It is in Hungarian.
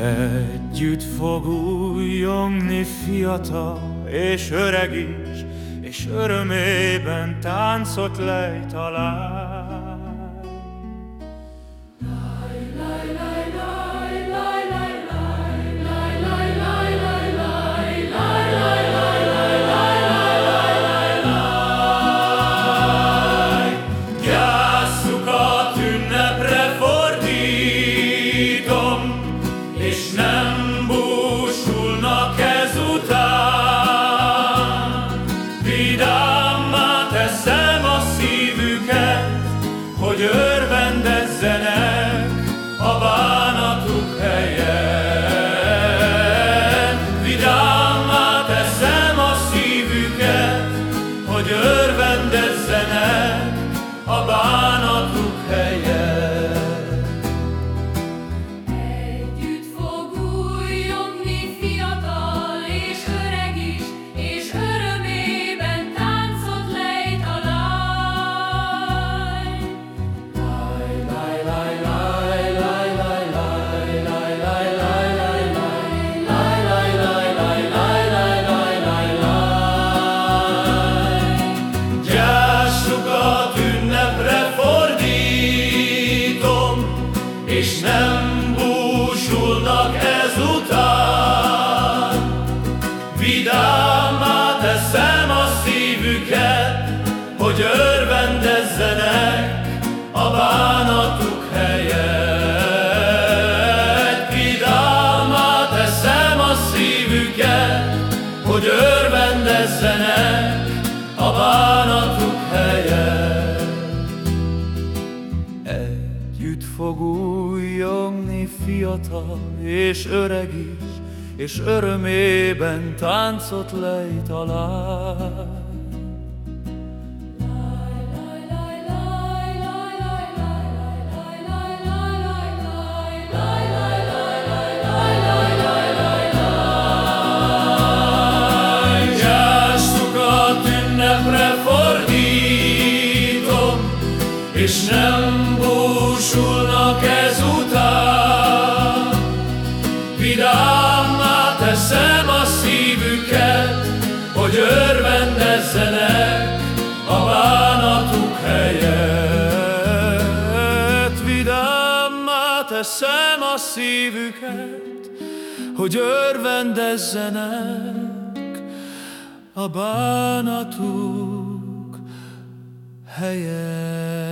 Együtt fog újjongni fiatal és öreg is, és örömében táncot lejt láb. Krishna. Hogy örvendezzenek a bánatuk helyett. Együtt fog újjongni fiatal és öreg is, És örömében táncot lejt a és nem búsulnak ezután. Vidámmá teszem a szívüket, hogy örvendezzenek a bánatuk helyett. Vidámmá teszem a szívüket, hogy örvendezzenek a bánatuk helyett.